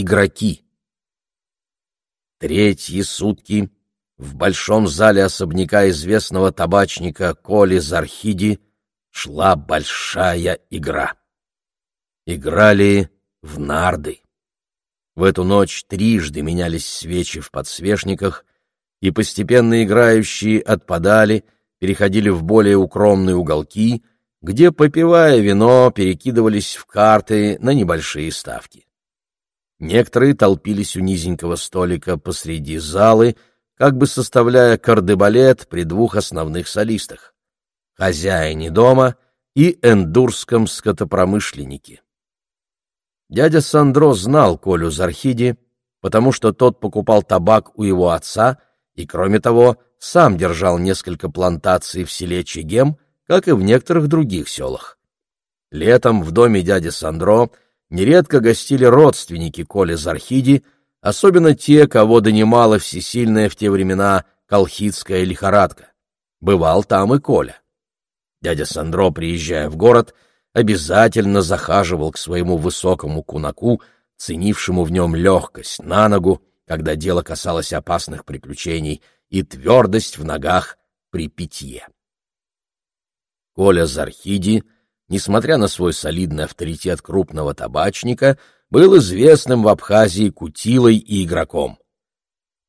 игроки. Третьи сутки в большом зале особняка известного табачника Коли Зархиди шла большая игра. Играли в нарды. В эту ночь трижды менялись свечи в подсвечниках, и постепенно играющие отпадали, переходили в более укромные уголки, где, попивая вино, перекидывались в карты на небольшие ставки. Некоторые толпились у низенького столика посреди залы, как бы составляя кардебалет при двух основных солистах — хозяине дома и эндурском скотопромышленнике. Дядя Сандро знал Колю Зархиди, потому что тот покупал табак у его отца и, кроме того, сам держал несколько плантаций в селе Чегем, как и в некоторых других селах. Летом в доме дяди Сандро нередко гостили родственники Коли Зархиди, особенно те, кого донимала всесильная в те времена колхидская лихорадка. Бывал там и Коля. Дядя Сандро, приезжая в город, обязательно захаживал к своему высокому кунаку, ценившему в нем легкость на ногу, когда дело касалось опасных приключений, и твердость в ногах при питье. Коля Зархиди, несмотря на свой солидный авторитет крупного табачника, был известным в Абхазии кутилой и игроком.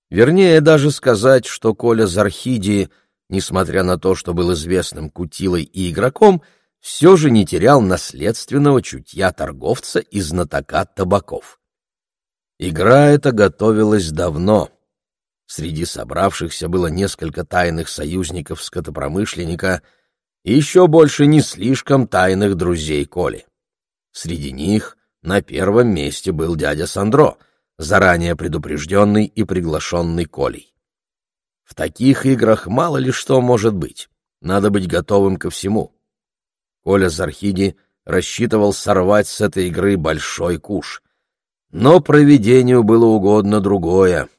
Вернее даже сказать, что Коля Зархиди, несмотря на то, что был известным кутилой и игроком, — все же не терял наследственного чутья торговца и знатока табаков. Игра эта готовилась давно. Среди собравшихся было несколько тайных союзников скотопромышленника и еще больше не слишком тайных друзей Коли. Среди них на первом месте был дядя Сандро, заранее предупрежденный и приглашенный Колей. В таких играх мало ли что может быть, надо быть готовым ко всему. Коля Зархиди рассчитывал сорвать с этой игры большой куш. Но проведению было угодно другое.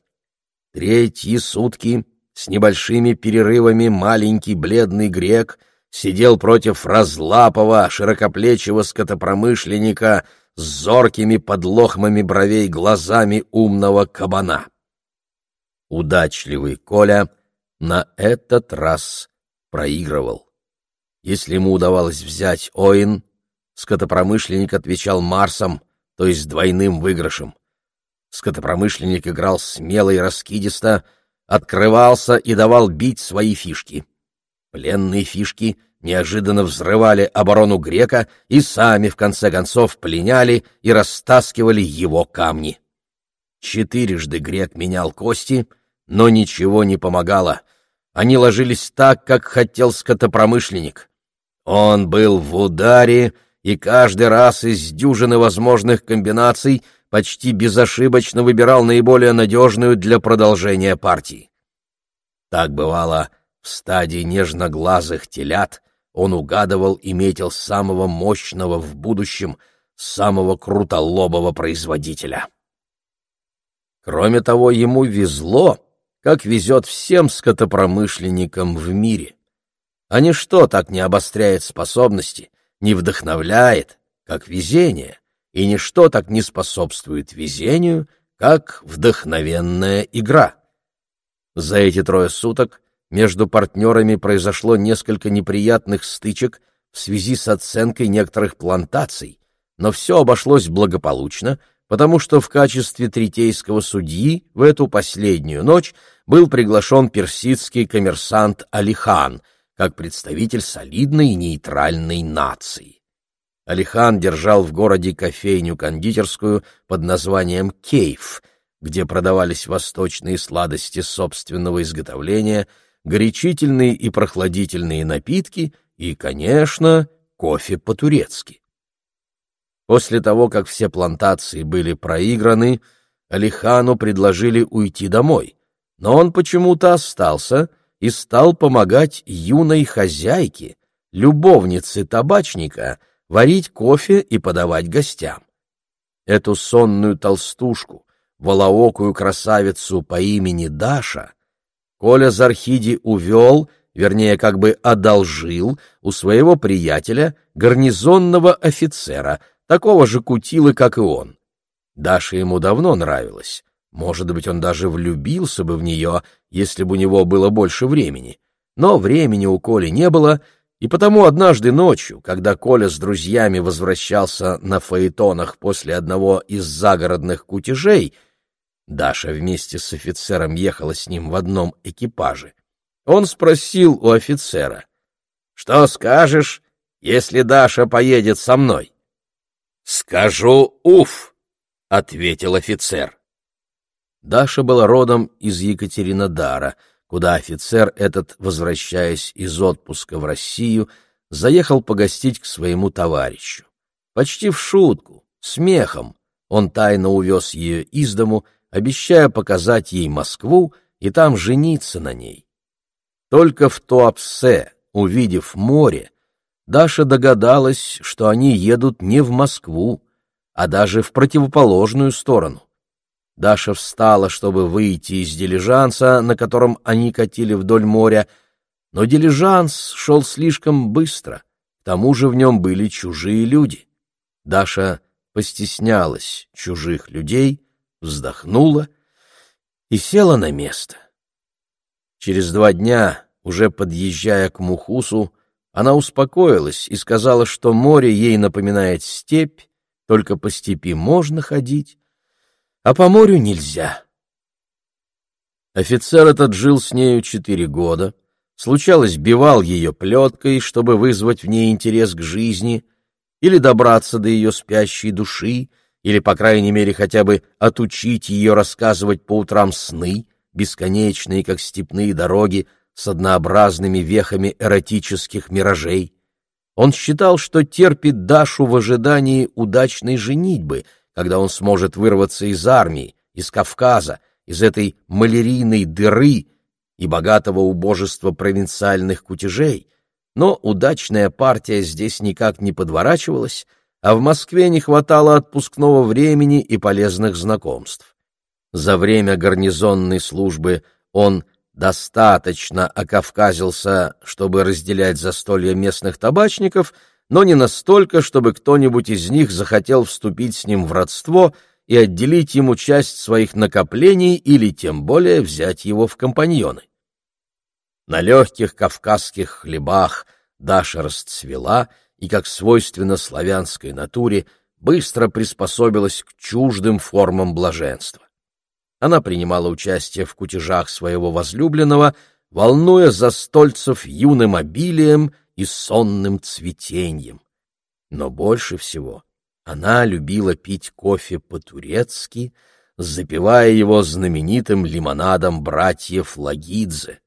Третьи сутки с небольшими перерывами маленький бледный грек сидел против разлапого, широкоплечего скотопромышленника с зоркими подлохмами бровей глазами умного кабана. Удачливый Коля на этот раз проигрывал. Если ему удавалось взять Оин, скотопромышленник отвечал Марсом, то есть двойным выигрышем. Скотопромышленник играл смело и раскидисто, открывался и давал бить свои фишки. Пленные фишки неожиданно взрывали оборону грека и сами, в конце концов, пленяли и растаскивали его камни. Четырежды грек менял кости, но ничего не помогало. Они ложились так, как хотел скотопромышленник. Он был в ударе, и каждый раз из дюжины возможных комбинаций почти безошибочно выбирал наиболее надежную для продолжения партии. Так бывало в стадии нежноглазых телят, он угадывал и метил самого мощного в будущем, самого крутолобого производителя. Кроме того, ему везло, как везет всем скотопромышленникам в мире а ничто так не обостряет способности, не вдохновляет, как везение, и ничто так не способствует везению, как вдохновенная игра. За эти трое суток между партнерами произошло несколько неприятных стычек в связи с оценкой некоторых плантаций, но все обошлось благополучно, потому что в качестве третейского судьи в эту последнюю ночь был приглашен персидский коммерсант Алихан — как представитель солидной нейтральной нации. Алихан держал в городе кофейню-кондитерскую под названием «Кейф», где продавались восточные сладости собственного изготовления, горячительные и прохладительные напитки и, конечно, кофе по-турецки. После того, как все плантации были проиграны, Алихану предложили уйти домой, но он почему-то остался и стал помогать юной хозяйке, любовнице табачника, варить кофе и подавать гостям. Эту сонную толстушку, волоокую красавицу по имени Даша, Коля Зархиди увел, вернее, как бы одолжил у своего приятеля, гарнизонного офицера, такого же кутилы, как и он. Даша ему давно нравилась. Может быть, он даже влюбился бы в нее, если бы у него было больше времени. Но времени у Коли не было, и потому однажды ночью, когда Коля с друзьями возвращался на фаэтонах после одного из загородных кутежей, Даша вместе с офицером ехала с ним в одном экипаже, он спросил у офицера, «Что скажешь, если Даша поедет со мной?» «Скажу уф», — ответил офицер. Даша была родом из Екатеринодара, куда офицер этот, возвращаясь из отпуска в Россию, заехал погостить к своему товарищу. Почти в шутку, смехом, он тайно увез ее из дому, обещая показать ей Москву и там жениться на ней. Только в Туапсе, увидев море, Даша догадалась, что они едут не в Москву, а даже в противоположную сторону. Даша встала, чтобы выйти из дилижанса, на котором они катили вдоль моря, но дилижанс шел слишком быстро, к тому же в нем были чужие люди. Даша постеснялась чужих людей, вздохнула и села на место. Через два дня, уже подъезжая к Мухусу, она успокоилась и сказала, что море ей напоминает степь, только по степи можно ходить, а по морю нельзя. Офицер этот жил с нею четыре года, случалось, бивал ее плеткой, чтобы вызвать в ней интерес к жизни, или добраться до ее спящей души, или, по крайней мере, хотя бы отучить ее рассказывать по утрам сны, бесконечные, как степные дороги, с однообразными вехами эротических миражей. Он считал, что терпит Дашу в ожидании удачной женитьбы — когда он сможет вырваться из армии, из Кавказа, из этой малярийной дыры и богатого убожества провинциальных кутежей, но удачная партия здесь никак не подворачивалась, а в Москве не хватало отпускного времени и полезных знакомств. За время гарнизонной службы он достаточно окавказился, чтобы разделять застолья местных табачников — но не настолько, чтобы кто-нибудь из них захотел вступить с ним в родство и отделить ему часть своих накоплений или тем более взять его в компаньоны. На легких кавказских хлебах Даша расцвела и, как свойственно славянской натуре, быстро приспособилась к чуждым формам блаженства. Она принимала участие в кутежах своего возлюбленного, волнуя застольцев юным обилием и сонным цветением. Но больше всего она любила пить кофе по-турецки, запивая его знаменитым лимонадом братьев Лагидзе.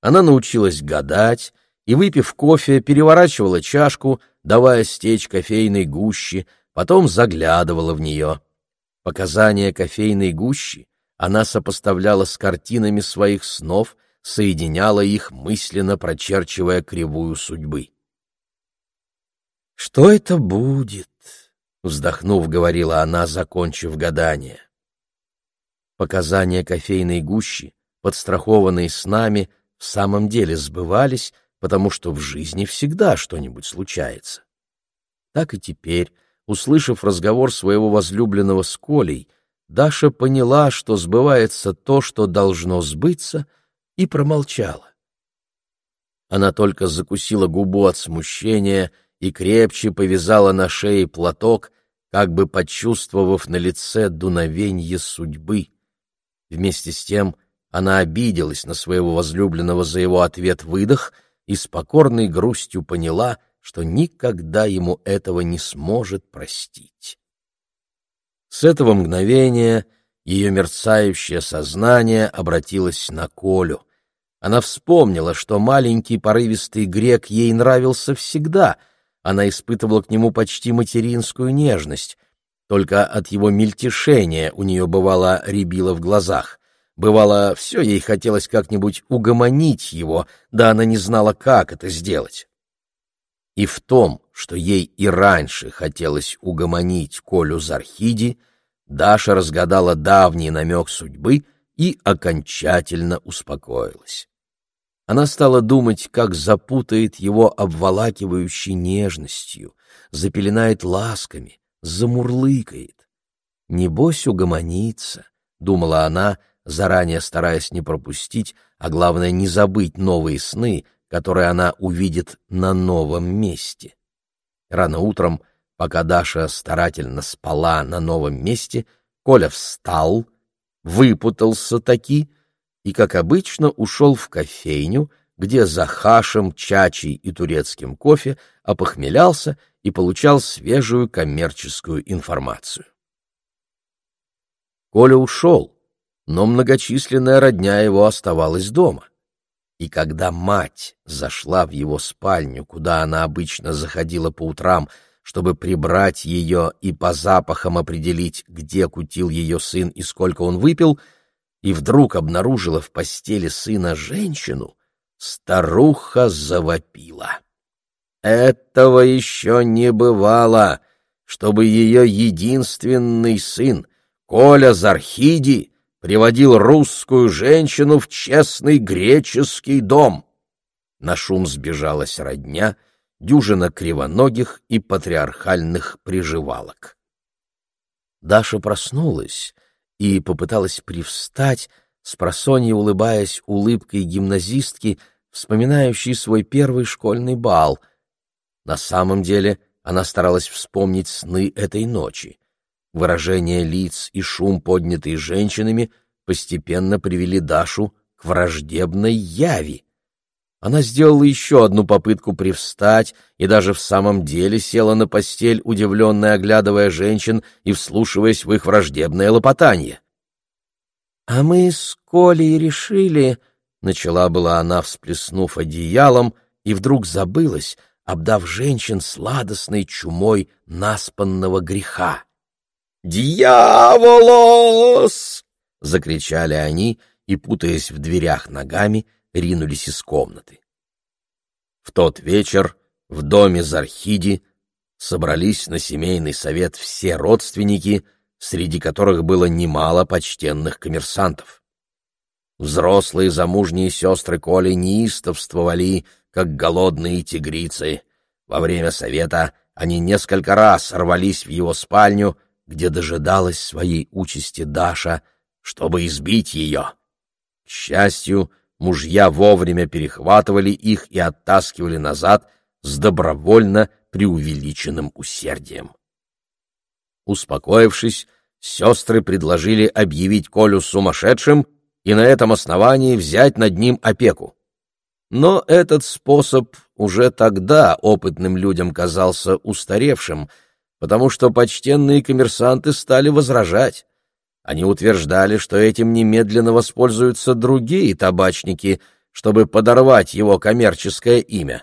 Она научилась гадать и, выпив кофе, переворачивала чашку, давая стечь кофейной гущи, потом заглядывала в нее. Показания кофейной гущи она сопоставляла с картинами своих снов — соединяла их, мысленно прочерчивая кривую судьбы. «Что это будет?» — вздохнув, говорила она, закончив гадание. Показания кофейной гущи, подстрахованные с нами, в самом деле сбывались, потому что в жизни всегда что-нибудь случается. Так и теперь, услышав разговор своего возлюбленного с Колей, Даша поняла, что сбывается то, что должно сбыться — и промолчала. Она только закусила губу от смущения и крепче повязала на шее платок, как бы почувствовав на лице дуновенье судьбы. Вместе с тем она обиделась на своего возлюбленного за его ответ-выдох и с покорной грустью поняла, что никогда ему этого не сможет простить. С этого мгновения ее мерцающее сознание обратилось на Колю. Она вспомнила, что маленький порывистый грек ей нравился всегда. Она испытывала к нему почти материнскую нежность. Только от его мельтешения у нее бывало рябило в глазах. Бывало, все ей хотелось как-нибудь угомонить его, да она не знала, как это сделать. И в том, что ей и раньше хотелось угомонить Колю Зархиди, — Даша разгадала давний намек судьбы и окончательно успокоилась. Она стала думать, как запутает его обволакивающей нежностью, запеленает ласками, замурлыкает. Небось угомонится, — думала она, заранее стараясь не пропустить, а главное не забыть новые сны, которые она увидит на новом месте. Рано утром, пока Даша старательно спала на новом месте, Коля встал, выпутался таки и, как обычно, ушел в кофейню, где за хашем, чачей и турецким кофе опохмелялся и получал свежую коммерческую информацию. Коля ушел, но многочисленная родня его оставалась дома. И когда мать зашла в его спальню, куда она обычно заходила по утрам, чтобы прибрать ее и по запахам определить, где кутил ее сын и сколько он выпил, и вдруг обнаружила в постели сына женщину, старуха завопила. Этого еще не бывало, чтобы ее единственный сын, Коля Зархиди, приводил русскую женщину в честный греческий дом. На шум сбежалась родня, дюжина кривоногих и патриархальных приживалок. Даша проснулась и попыталась привстать, спросонья улыбаясь улыбкой гимназистки, вспоминающей свой первый школьный бал. На самом деле она старалась вспомнить сны этой ночи. Выражение лиц и шум, поднятый женщинами, постепенно привели Дашу к враждебной яви. Она сделала еще одну попытку привстать и даже в самом деле села на постель, удивленно оглядывая женщин и вслушиваясь в их враждебное лопотание. — А мы с Колей решили, — начала была она, всплеснув одеялом, и вдруг забылась, обдав женщин сладостной чумой наспанного греха. «Дьяволос!» — закричали они и, путаясь в дверях ногами, ринулись из комнаты. В тот вечер в доме Зархиди собрались на семейный совет все родственники, среди которых было немало почтенных коммерсантов. Взрослые замужние сестры Коли неистовствовали, как голодные тигрицы. Во время совета они несколько раз рвались в его спальню — где дожидалась своей участи Даша, чтобы избить ее. К счастью, мужья вовремя перехватывали их и оттаскивали назад с добровольно преувеличенным усердием. Успокоившись, сестры предложили объявить Колю сумасшедшим и на этом основании взять над ним опеку. Но этот способ уже тогда опытным людям казался устаревшим — потому что почтенные коммерсанты стали возражать. Они утверждали, что этим немедленно воспользуются другие табачники, чтобы подорвать его коммерческое имя.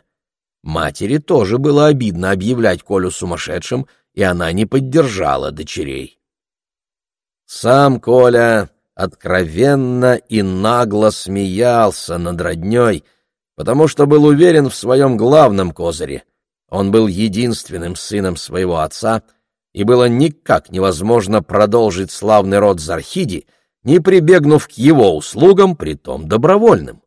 Матери тоже было обидно объявлять Колю сумасшедшим, и она не поддержала дочерей. Сам Коля откровенно и нагло смеялся над родней, потому что был уверен в своем главном козыре — он был единственным сыном своего отца, и было никак невозможно продолжить славный род Зархиди, не прибегнув к его услугам, притом добровольным.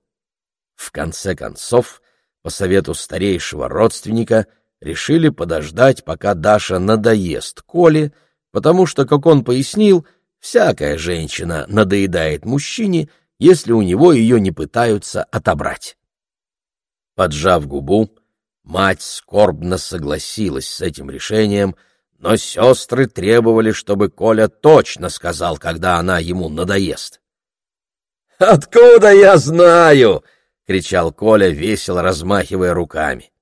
В конце концов, по совету старейшего родственника, решили подождать, пока Даша надоест Коле, потому что, как он пояснил, всякая женщина надоедает мужчине, если у него ее не пытаются отобрать. Поджав губу, Мать скорбно согласилась с этим решением, но сестры требовали, чтобы Коля точно сказал, когда она ему надоест. «Откуда я знаю?» — кричал Коля, весело размахивая руками.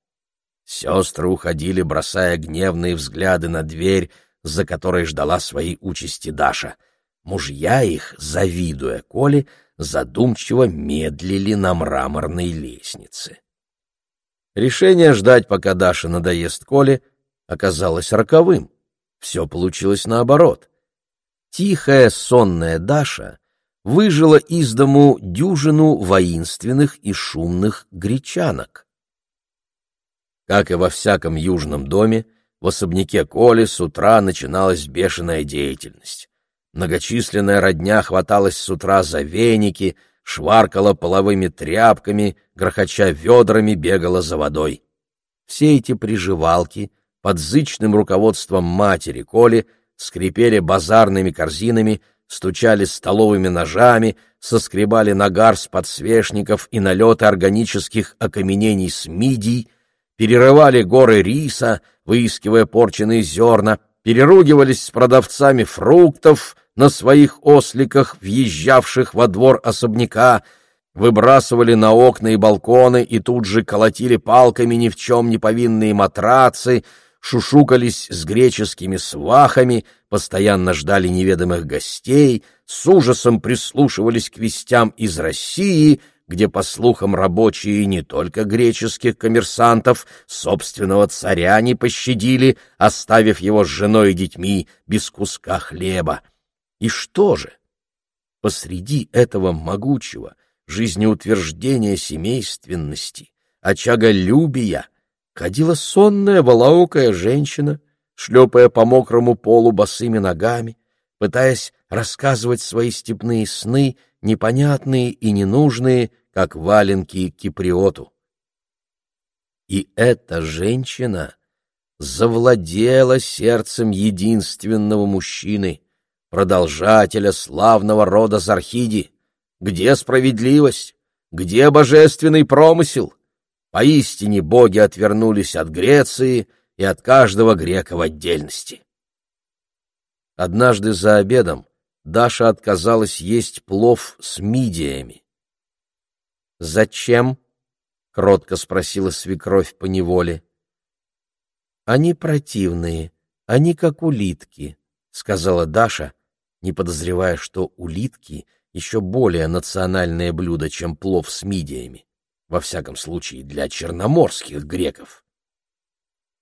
Сестры уходили, бросая гневные взгляды на дверь, за которой ждала своей участи Даша. Мужья их, завидуя Коле, задумчиво медлили на мраморной лестнице. Решение ждать, пока Даша надоест Коле, оказалось роковым. Все получилось наоборот. Тихая, сонная Даша выжила из дому дюжину воинственных и шумных гречанок. Как и во всяком южном доме, в особняке Коли с утра начиналась бешеная деятельность. Многочисленная родня хваталась с утра за веники — шваркала половыми тряпками, грохоча ведрами бегала за водой. Все эти приживалки под зычным руководством матери Коли скрипели базарными корзинами, стучали столовыми ножами, соскребали нагар с подсвечников и налеты органических окаменений с мидий, перерывали горы риса, выискивая порченные зерна, переругивались с продавцами фруктов на своих осликах, въезжавших во двор особняка, выбрасывали на окна и балконы и тут же колотили палками ни в чем не повинные матрацы, шушукались с греческими свахами, постоянно ждали неведомых гостей, с ужасом прислушивались к вестям из России, где, по слухам, рабочие не только греческих коммерсантов, собственного царя не пощадили, оставив его с женой и детьми без куска хлеба. И что же? Посреди этого могучего жизнеутверждения семейственности, очага любия, ходила сонная волоокая женщина, шлепая по мокрому полу босыми ногами, пытаясь рассказывать свои степные сны, непонятные и ненужные, как валенки киприоту. И эта женщина завладела сердцем единственного мужчины, продолжателя славного рода Зархиди. Где справедливость? Где божественный промысел? Поистине боги отвернулись от Греции и от каждого грека в отдельности. Однажды за обедом Даша отказалась есть плов с мидиями. «Зачем?» — кротко спросила свекровь по неволе. «Они противные, они как улитки», — сказала Даша, не подозревая, что улитки — еще более национальное блюдо, чем плов с мидиями во всяком случае для черноморских греков.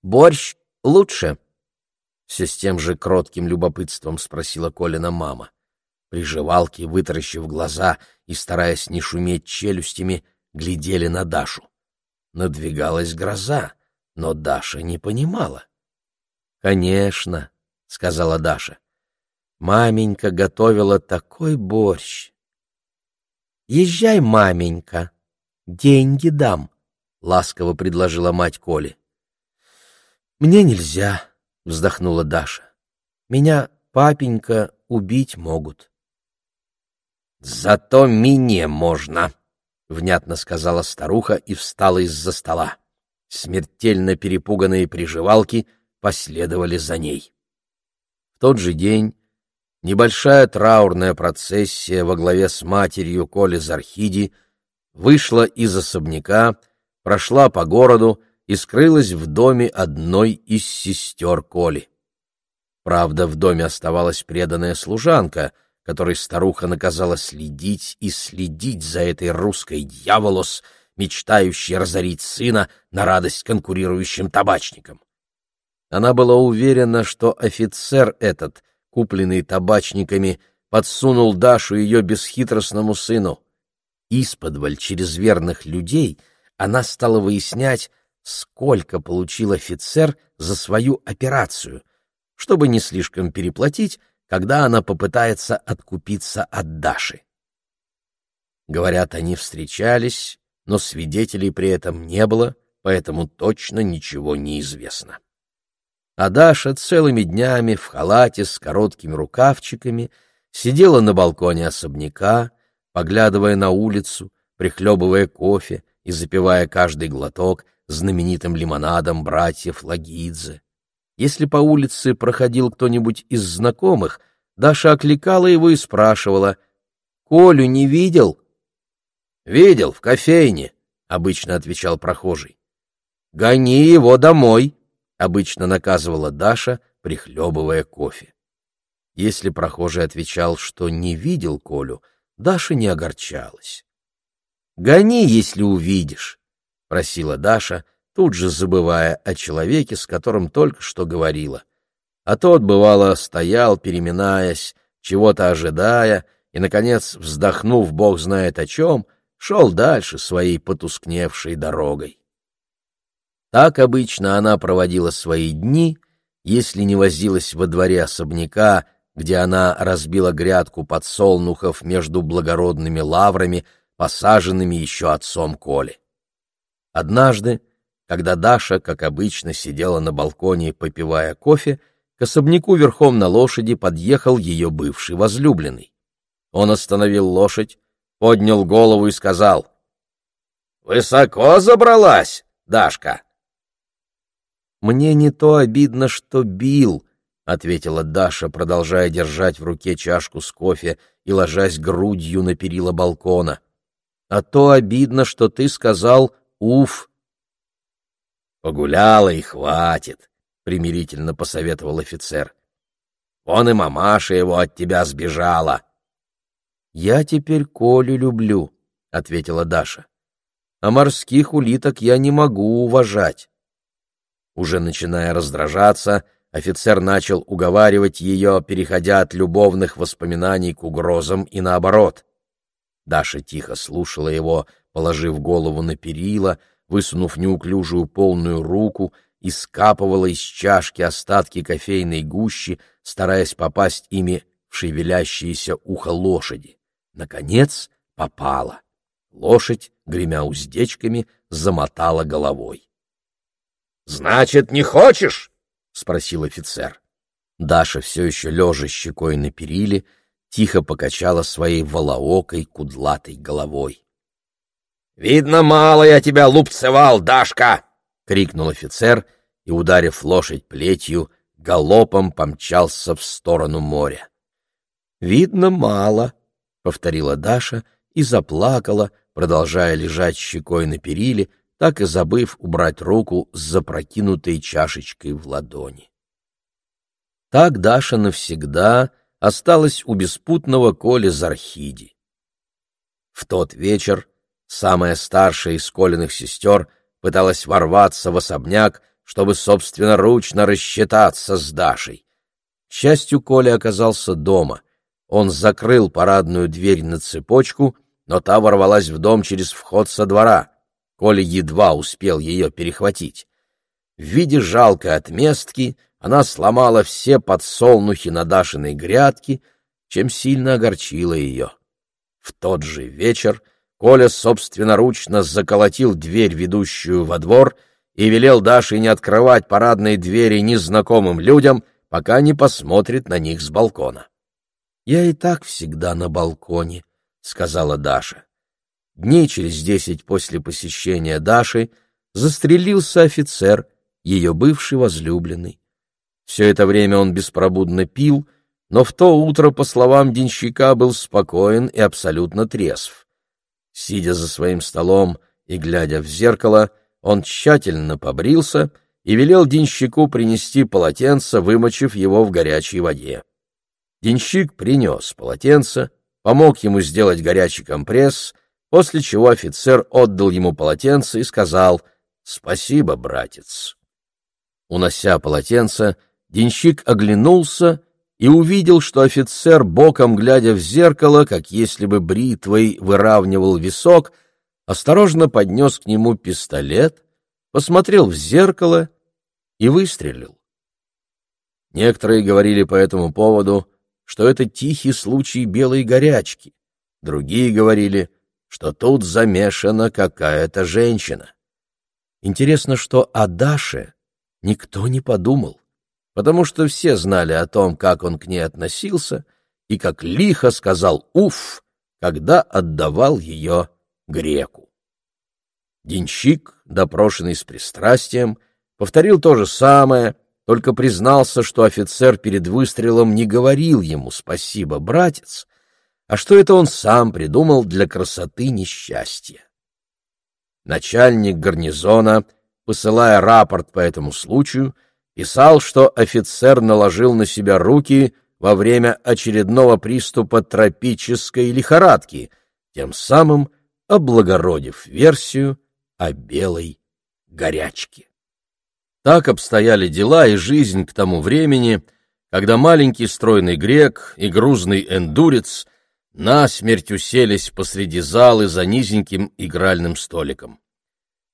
«Борщ лучше?» — все с тем же кротким любопытством спросила Колина мама. Приживалки, вытаращив глаза и стараясь не шуметь челюстями, глядели на Дашу. Надвигалась гроза, но Даша не понимала. «Конечно», — сказала Даша. «Маменька готовила такой борщ». «Езжай, маменька», деньги дам, — ласково предложила мать Коли. — Мне нельзя, — вздохнула Даша. — Меня, папенька, убить могут. — Зато мне можно, — внятно сказала старуха и встала из-за стола. Смертельно перепуганные приживалки последовали за ней. В тот же день небольшая траурная процессия во главе с матерью Коли Зархиди — вышла из особняка, прошла по городу и скрылась в доме одной из сестер Коли. Правда, в доме оставалась преданная служанка, которой старуха наказала следить и следить за этой русской дьяволос, мечтающей разорить сына на радость конкурирующим табачникам. Она была уверена, что офицер этот, купленный табачниками, подсунул Дашу ее бесхитростному сыну. Исподволь через верных людей она стала выяснять, сколько получил офицер за свою операцию, чтобы не слишком переплатить, когда она попытается откупиться от Даши. Говорят, они встречались, но свидетелей при этом не было, поэтому точно ничего не известно. А Даша целыми днями в халате с короткими рукавчиками сидела на балконе особняка, поглядывая на улицу, прихлебывая кофе и запивая каждый глоток знаменитым лимонадом братьев Лагидзе. Если по улице проходил кто-нибудь из знакомых, Даша окликала его и спрашивала, «Колю не видел?» «Видел, в кофейне», — обычно отвечал прохожий. «Гони его домой», — обычно наказывала Даша, прихлебывая кофе. Если прохожий отвечал, что не видел Колю, Даша не огорчалась. «Гони, если увидишь», — просила Даша, тут же забывая о человеке, с которым только что говорила. А тот, бывало, стоял, переминаясь, чего-то ожидая, и, наконец, вздохнув бог знает о чем, шел дальше своей потускневшей дорогой. Так обычно она проводила свои дни, если не возилась во дворе особняка, где она разбила грядку подсолнухов между благородными лаврами, посаженными еще отцом Коли. Однажды, когда Даша, как обычно, сидела на балконе, попивая кофе, к особняку верхом на лошади подъехал ее бывший возлюбленный. Он остановил лошадь, поднял голову и сказал, «Высоко забралась, Дашка!» «Мне не то обидно, что бил», — ответила Даша, продолжая держать в руке чашку с кофе и ложась грудью на перила балкона. «А то обидно, что ты сказал «уф». «Погуляла и хватит», — примирительно посоветовал офицер. «Он и мамаша его от тебя сбежала». «Я теперь Колю люблю», — ответила Даша. «А морских улиток я не могу уважать». Уже начиная раздражаться, офицер начал уговаривать ее, переходя от любовных воспоминаний к угрозам и наоборот. Даша тихо слушала его, положив голову на перила, высунув неуклюжую полную руку, и скапывала из чашки остатки кофейной гущи, стараясь попасть ими в шевелящееся ухо лошади. Наконец попала. Лошадь, гремя уздечками, замотала головой. «Значит, не хочешь?» — спросил офицер. Даша, все еще лежа щекой на периле, тихо покачала своей волоокой кудлатой головой. «Видно, мало я тебя лупцевал, Дашка!» — крикнул офицер и, ударив лошадь плетью, галопом помчался в сторону моря. «Видно, мало», — повторила Даша и заплакала, продолжая лежать щекой на периле, так и забыв убрать руку с запрокинутой чашечкой в ладони. Так Даша навсегда осталась у беспутного Коли Зархиди. В тот вечер самая старшая из Колиных сестер пыталась ворваться в особняк, чтобы собственноручно рассчитаться с Дашей. К счастью, Коля оказался дома. Он закрыл парадную дверь на цепочку, но та ворвалась в дом через вход со двора. Коля едва успел ее перехватить. В виде жалкой отместки она сломала все подсолнухи на Дашиной грядке, чем сильно огорчила ее. В тот же вечер Коля собственноручно заколотил дверь, ведущую во двор, и велел Даше не открывать парадные двери незнакомым людям, пока не посмотрит на них с балкона. «Я и так всегда на балконе», — сказала Даша. Дней через десять после посещения Даши застрелился офицер, ее бывший возлюбленный. Все это время он беспробудно пил, но в то утро, по словам денщика, был спокоен и абсолютно трезв. Сидя за своим столом и глядя в зеркало, он тщательно побрился и велел денщику принести полотенце, вымочив его в горячей воде. Денщик принес полотенце, помог ему сделать горячий компресс после чего офицер отдал ему полотенце и сказал «Спасибо, братец». Унося полотенце, денщик оглянулся и увидел, что офицер, боком глядя в зеркало, как если бы бритвой выравнивал висок, осторожно поднес к нему пистолет, посмотрел в зеркало и выстрелил. Некоторые говорили по этому поводу, что это тихий случай белой горячки, другие говорили — что тут замешана какая-то женщина. Интересно, что о Даше никто не подумал, потому что все знали о том, как он к ней относился и как лихо сказал «уф», когда отдавал ее греку. Денщик, допрошенный с пристрастием, повторил то же самое, только признался, что офицер перед выстрелом не говорил ему «спасибо, братец», а что это он сам придумал для красоты несчастья. Начальник гарнизона, посылая рапорт по этому случаю, писал, что офицер наложил на себя руки во время очередного приступа тропической лихорадки, тем самым облагородив версию о белой горячке. Так обстояли дела и жизнь к тому времени, когда маленький стройный грек и грузный эндурец — насмерть уселись посреди залы за низеньким игральным столиком.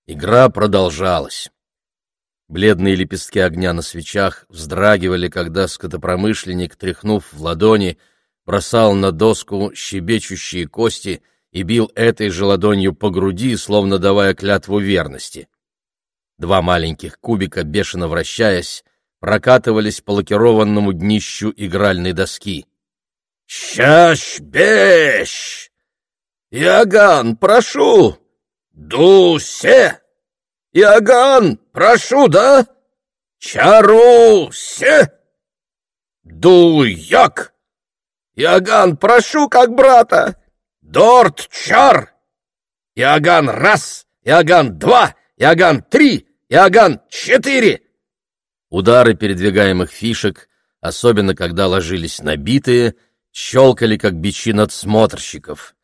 Игра продолжалась. Бледные лепестки огня на свечах вздрагивали, когда скотопромышленник, тряхнув в ладони, бросал на доску щебечущие кости и бил этой же ладонью по груди, словно давая клятву верности. Два маленьких кубика, бешено вращаясь, прокатывались по лакированному днищу игральной доски. «Щащ-бещ! Иоганн, прошу! Дусе! Иоганн, прошу, да? Чарусе! Дуяк! Иоганн, прошу, как брата! Дорт-чар! Иоганн раз, Иоганн два, Иоганн три, Иоганн четыре!» Удары передвигаемых фишек, особенно когда ложились набитые, щелкали, как бичи надсмотрщиков.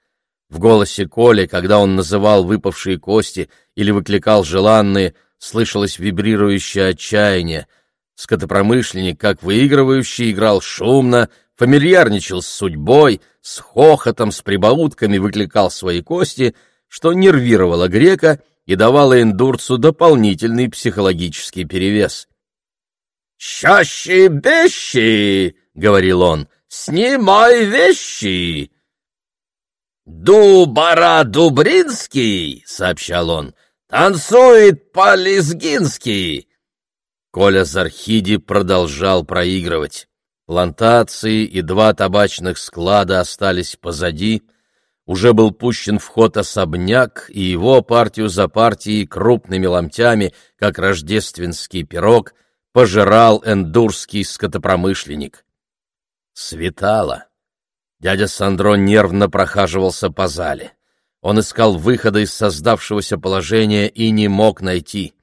В голосе Коли, когда он называл выпавшие кости или выкликал желанные, слышалось вибрирующее отчаяние. Скотопромышленник, как выигрывающий, играл шумно, фамильярничал с судьбой, с хохотом, с прибаутками выкликал свои кости, что нервировало грека и давало эндурцу дополнительный психологический перевес. «Щащи-бещи!» — говорил он. «Снимай вещи!» «Дубара Дубринский!» — сообщал он. «Танцует по-лезгински!» Коля Зархиди продолжал проигрывать. Плантации и два табачных склада остались позади. Уже был пущен в ход особняк, и его партию за партией крупными ломтями, как рождественский пирог, пожирал эндурский скотопромышленник. Светало. Дядя Сандро нервно прохаживался по зале. Он искал выхода из создавшегося положения и не мог найти.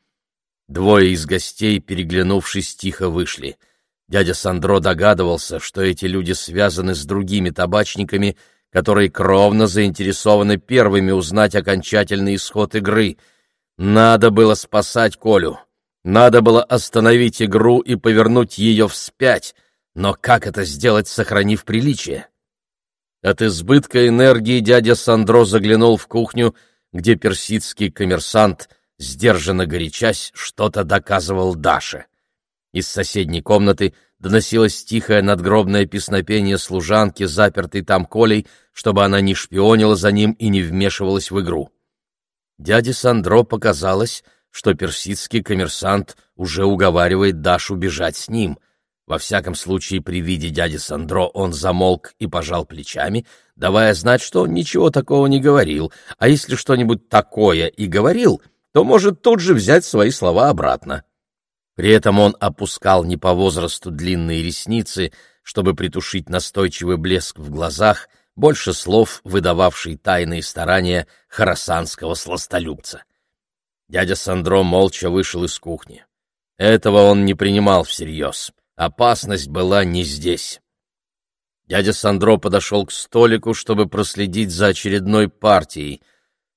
Двое из гостей, переглянувшись, тихо вышли. Дядя Сандро догадывался, что эти люди связаны с другими табачниками, которые кровно заинтересованы первыми узнать окончательный исход игры. Надо было спасать Колю. Надо было остановить игру и повернуть ее вспять, но как это сделать, сохранив приличие? От избытка энергии дядя Сандро заглянул в кухню, где персидский коммерсант, сдержанно горячась, что-то доказывал Даше. Из соседней комнаты доносилось тихое надгробное песнопение служанки, запертой там Колей, чтобы она не шпионила за ним и не вмешивалась в игру. Дяде Сандро показалось, что персидский коммерсант уже уговаривает Дашу бежать с ним. Во всяком случае, при виде дяди Сандро он замолк и пожал плечами, давая знать, что он ничего такого не говорил, а если что-нибудь такое и говорил, то может тут же взять свои слова обратно. При этом он опускал не по возрасту длинные ресницы, чтобы притушить настойчивый блеск в глазах, больше слов, выдававший тайные старания харасанского сластолюбца. Дядя Сандро молча вышел из кухни. Этого он не принимал всерьез. Опасность была не здесь. Дядя Сандро подошел к столику, чтобы проследить за очередной партией.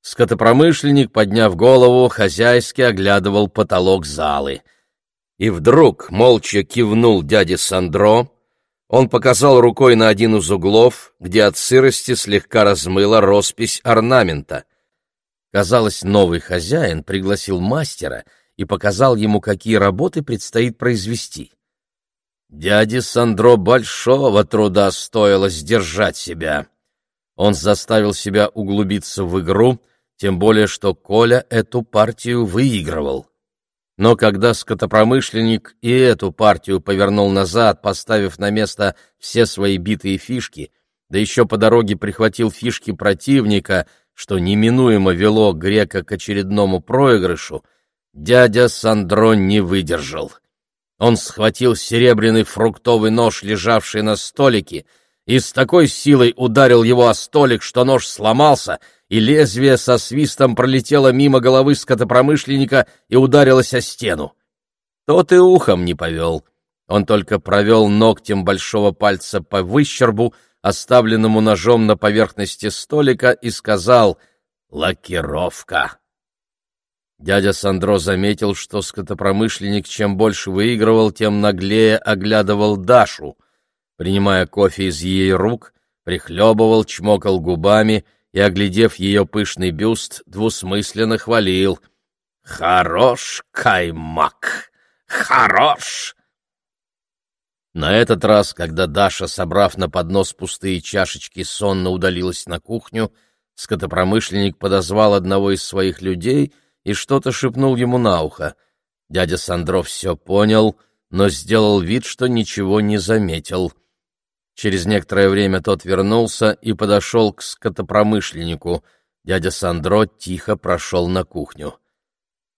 Скотопромышленник, подняв голову, хозяйски оглядывал потолок залы. И вдруг молча кивнул дяде Сандро. Он показал рукой на один из углов, где от сырости слегка размыла роспись орнамента. Казалось, новый хозяин пригласил мастера и показал ему, какие работы предстоит произвести. Дяде Сандро большого труда стоило сдержать себя. Он заставил себя углубиться в игру, тем более что Коля эту партию выигрывал. Но когда скотопромышленник и эту партию повернул назад, поставив на место все свои битые фишки, да еще по дороге прихватил фишки противника — что неминуемо вело грека к очередному проигрышу, дядя Сандро не выдержал. Он схватил серебряный фруктовый нож, лежавший на столике, и с такой силой ударил его о столик, что нож сломался, и лезвие со свистом пролетело мимо головы скотопромышленника и ударилось о стену. Тот и ухом не повел. Он только провел ногтем большого пальца по выщербу, оставленному ножом на поверхности столика, и сказал «Лакировка». Дядя Сандро заметил, что скотопромышленник чем больше выигрывал, тем наглее оглядывал Дашу. Принимая кофе из ее рук, прихлебывал, чмокал губами и, оглядев ее пышный бюст, двусмысленно хвалил. «Хорош, каймак! Хорош!» На этот раз, когда Даша, собрав на поднос пустые чашечки, сонно удалилась на кухню, скотопромышленник подозвал одного из своих людей и что-то шепнул ему на ухо. Дядя Сандров все понял, но сделал вид, что ничего не заметил. Через некоторое время тот вернулся и подошел к скотопромышленнику. Дядя Сандро тихо прошел на кухню.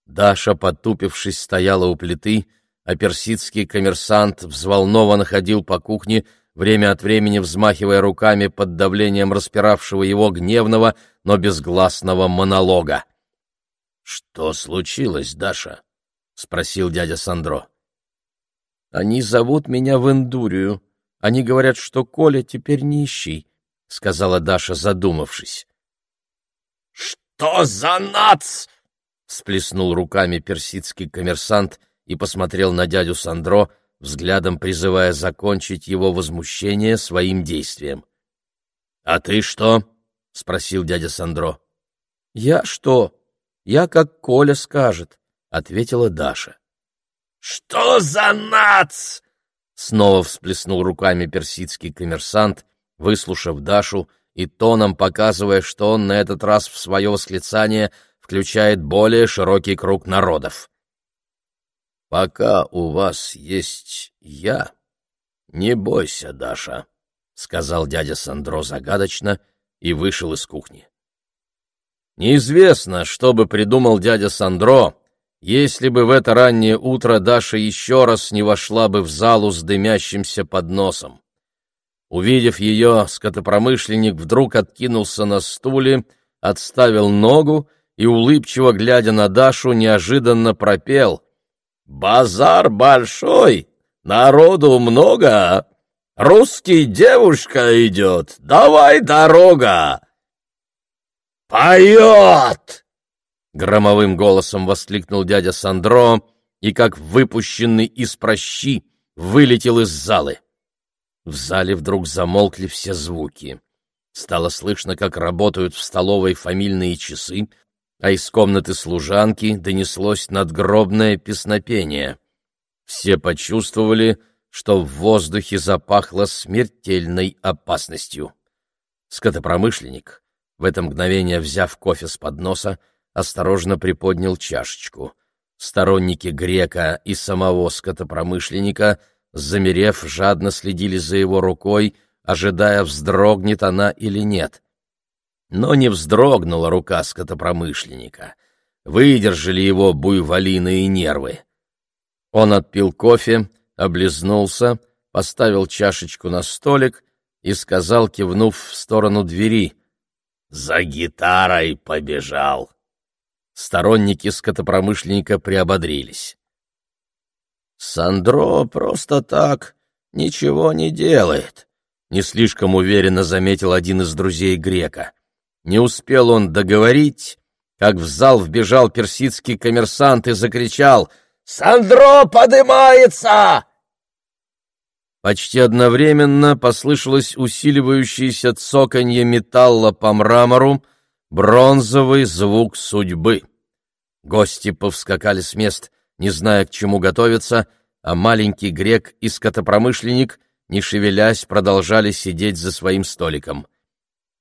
Даша, потупившись, стояла у плиты, а персидский коммерсант взволнованно ходил по кухне, время от времени взмахивая руками под давлением распиравшего его гневного, но безгласного монолога. — Что случилось, Даша? — спросил дядя Сандро. — Они зовут меня в Индурию. Они говорят, что Коля теперь нищий, — сказала Даша, задумавшись. — Что за нац? — всплеснул руками персидский коммерсант и посмотрел на дядю Сандро, взглядом призывая закончить его возмущение своим действием. — А ты что? — спросил дядя Сандро. — Я что? Я как Коля скажет, — ответила Даша. — Что за нац? — снова всплеснул руками персидский коммерсант, выслушав Дашу и тоном показывая, что он на этот раз в свое восклицание включает более широкий круг народов. «Пока у вас есть я, не бойся, Даша», — сказал дядя Сандро загадочно и вышел из кухни. Неизвестно, что бы придумал дядя Сандро, если бы в это раннее утро Даша еще раз не вошла бы в залу с дымящимся подносом. Увидев ее, скотопромышленник вдруг откинулся на стуле, отставил ногу и, улыбчиво глядя на Дашу, неожиданно пропел — Базар большой, народу много. Русский девушка идет, давай дорога. Поет! Громовым голосом воскликнул дядя Сандро и, как выпущенный из прощи, вылетел из залы. В зале вдруг замолкли все звуки. Стало слышно, как работают в столовой фамильные часы, а из комнаты служанки донеслось надгробное песнопение. Все почувствовали, что в воздухе запахло смертельной опасностью. Скотопромышленник, в это мгновение взяв кофе с подноса, осторожно приподнял чашечку. Сторонники грека и самого скотопромышленника, замерев, жадно следили за его рукой, ожидая, вздрогнет она или нет но не вздрогнула рука скотопромышленника. Выдержали его буйволиные нервы. Он отпил кофе, облизнулся, поставил чашечку на столик и сказал, кивнув в сторону двери, «За гитарой побежал!» Сторонники скотопромышленника приободрились. «Сандро просто так ничего не делает», — не слишком уверенно заметил один из друзей грека. Не успел он договорить, как в зал вбежал персидский коммерсант и закричал «Сандро подымается!» Почти одновременно послышалось усиливающееся цоканье металла по мрамору, бронзовый звук судьбы. Гости повскакали с мест, не зная, к чему готовиться, а маленький грек и скотопромышленник, не шевелясь, продолжали сидеть за своим столиком.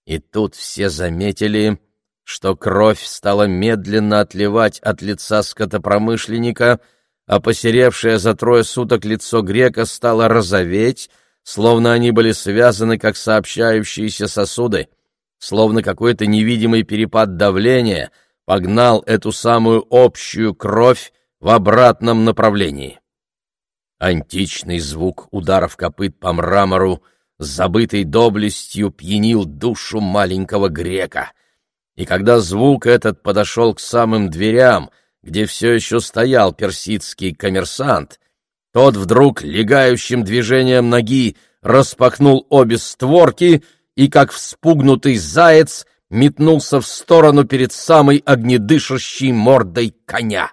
И тут все заметили, что кровь стала медленно отливать от лица скотопромышленника, а посеревшее за трое суток лицо грека стало розоветь, словно они были связаны как сообщающиеся сосуды, словно какой-то невидимый перепад давления погнал эту самую общую кровь в обратном направлении. Античный звук ударов копыт по мрамору забытой доблестью пьянил душу маленького грека. И когда звук этот подошел к самым дверям, где все еще стоял персидский коммерсант, тот вдруг легающим движением ноги распахнул обе створки и, как вспугнутый заяц, метнулся в сторону перед самой огнедышащей мордой коня.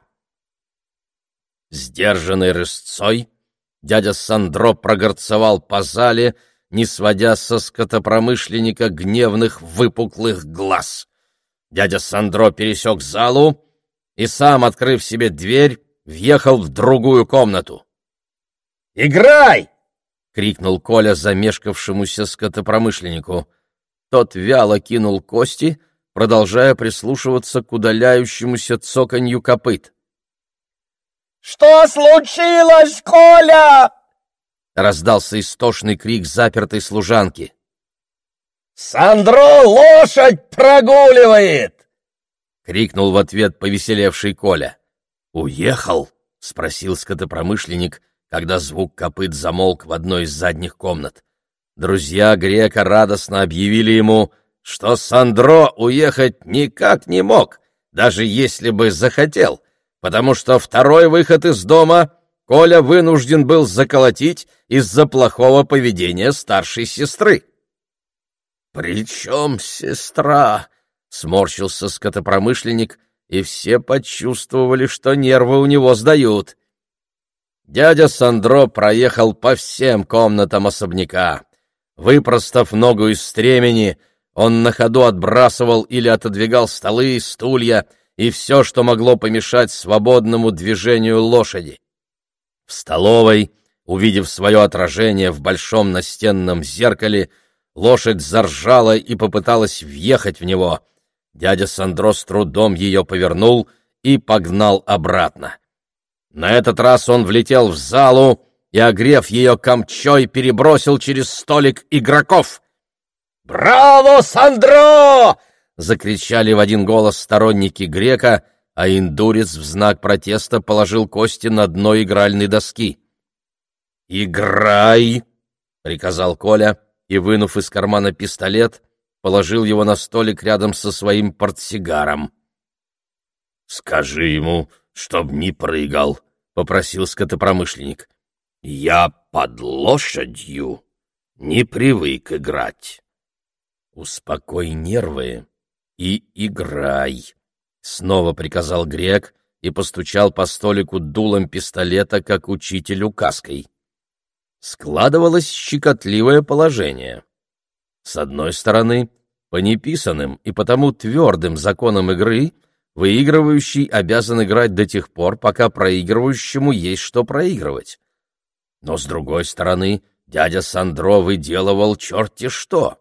Сдержанный рысцой, дядя Сандро прогорцевал по зале, не сводя со скотопромышленника гневных выпуклых глаз. Дядя Сандро пересек залу и сам, открыв себе дверь, въехал в другую комнату. «Играй!» — крикнул Коля замешкавшемуся скотопромышленнику. Тот вяло кинул кости, продолжая прислушиваться к удаляющемуся цоканью копыт. Что случилось, Коля?» Раздался истошный крик запертой служанки. «Сандро лошадь прогуливает!» — крикнул в ответ повеселевший Коля. «Уехал?» — спросил скотопромышленник, когда звук копыт замолк в одной из задних комнат. Друзья грека радостно объявили ему, что Сандро уехать никак не мог, даже если бы захотел, потому что второй выход из дома Коля вынужден был заколотить из-за плохого поведения старшей сестры. «При чем сестра?» — сморщился скотопромышленник, и все почувствовали, что нервы у него сдают. Дядя Сандро проехал по всем комнатам особняка. Выпростав ногу из стремени, он на ходу отбрасывал или отодвигал столы, стулья и все, что могло помешать свободному движению лошади. В столовой, увидев свое отражение в большом настенном зеркале, лошадь заржала и попыталась въехать в него. Дядя Сандро с трудом ее повернул и погнал обратно. На этот раз он влетел в залу и, огрев ее камчой, перебросил через столик игроков. «Браво, Сандро!» — закричали в один голос сторонники грека, а индурец в знак протеста положил кости на дно игральной доски. «Играй!» — приказал Коля и, вынув из кармана пистолет, положил его на столик рядом со своим портсигаром. «Скажи ему, чтоб не прыгал», — попросил скотопромышленник. «Я под лошадью не привык играть». «Успокой нервы и играй», — снова приказал грек и постучал по столику дулом пистолета, как учитель указкой. Складывалось щекотливое положение. С одной стороны, по неписанным и потому твердым законам игры выигрывающий обязан играть до тех пор, пока проигрывающему есть что проигрывать. Но с другой стороны, дядя Сандро выделывал черти что.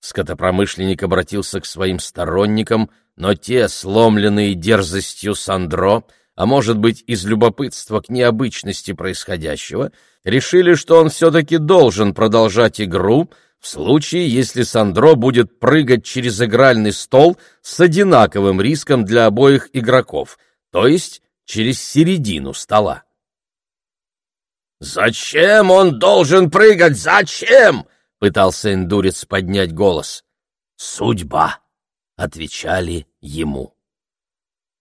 Скотопромышленник обратился к своим сторонникам, но те, сломленные дерзостью Сандро, а может быть из любопытства к необычности происходящего, решили, что он все-таки должен продолжать игру, в случае, если Сандро будет прыгать через игральный стол с одинаковым риском для обоих игроков, то есть через середину стола. «Зачем он должен прыгать? Зачем?» — пытался эндурец поднять голос. «Судьба», — отвечали ему.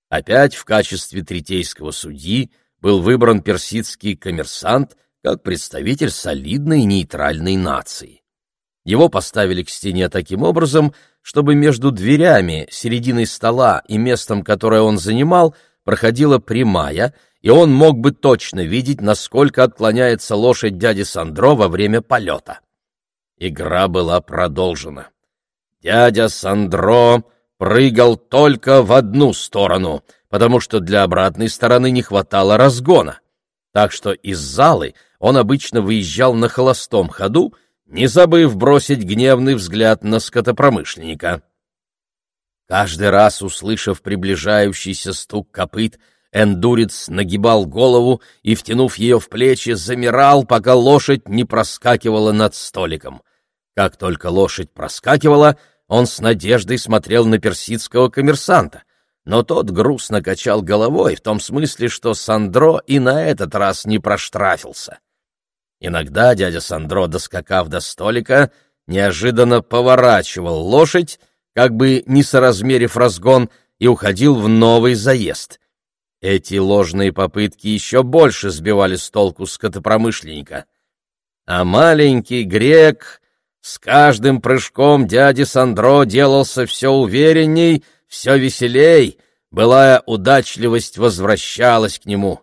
Опять в качестве третейского судьи был выбран персидский коммерсант как представитель солидной нейтральной нации. Его поставили к стене таким образом, чтобы между дверями, серединой стола и местом, которое он занимал, проходила прямая, и он мог бы точно видеть, насколько отклоняется лошадь дяди Сандро во время полета. Игра была продолжена. Дядя Сандро прыгал только в одну сторону, потому что для обратной стороны не хватало разгона. Так что из залы он обычно выезжал на холостом ходу, не забыв бросить гневный взгляд на скотопромышленника. Каждый раз, услышав приближающийся стук копыт, эндурец нагибал голову и, втянув ее в плечи, замирал, пока лошадь не проскакивала над столиком. Как только лошадь проскакивала, он с надеждой смотрел на персидского коммерсанта, но тот грустно качал головой в том смысле, что Сандро и на этот раз не проштрафился. Иногда дядя Сандро, доскакав до столика, неожиданно поворачивал лошадь, как бы не соразмерив разгон, и уходил в новый заезд. Эти ложные попытки еще больше сбивали с толку скотопромышленника. А маленький грек с каждым прыжком дяди Сандро делался все уверенней, все веселей, былая удачливость возвращалась к нему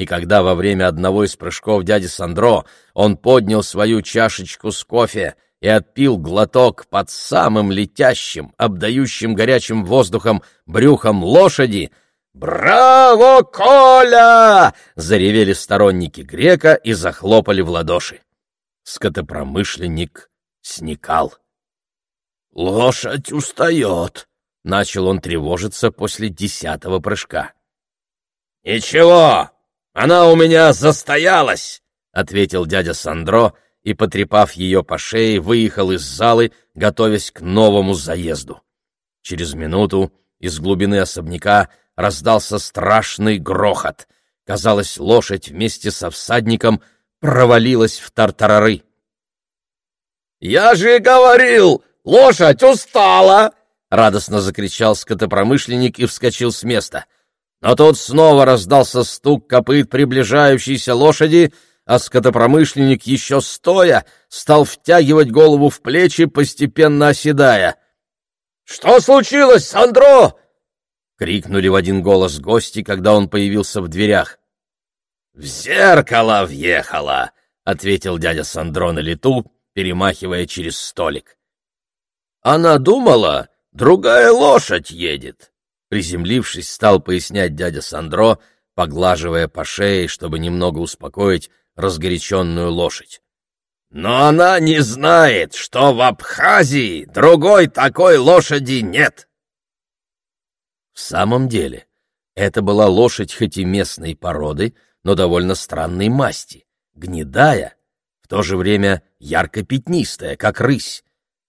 и когда во время одного из прыжков дяди Сандро он поднял свою чашечку с кофе и отпил глоток под самым летящим, обдающим горячим воздухом брюхом лошади, «Браво, Коля!» — заревели сторонники грека и захлопали в ладоши. Скотопромышленник сникал. «Лошадь устает», — начал он тревожиться после десятого прыжка. «Ничего, Она у меня застоялась, — ответил дядя Сандро и, потрепав ее по шее, выехал из залы, готовясь к новому заезду. Через минуту из глубины особняка раздался страшный грохот. Казалось, лошадь вместе со всадником провалилась в тартарары. «Я же говорил, лошадь устала!» — радостно закричал скотопромышленник и вскочил с места. Но тут снова раздался стук копыт приближающейся лошади, а скотопромышленник еще стоя стал втягивать голову в плечи, постепенно оседая. «Что случилось, Сандро?» — крикнули в один голос гости, когда он появился в дверях. «В зеркало въехала!» — ответил дядя Сандро на лету, перемахивая через столик. «Она думала, другая лошадь едет!» Приземлившись, стал пояснять дядя Сандро, поглаживая по шее, чтобы немного успокоить разгоряченную лошадь. Но она не знает, что в Абхазии другой такой лошади нет. В самом деле, это была лошадь хоть и местной породы, но довольно странной масти, гнедая, в то же время ярко-пятнистая, как рысь.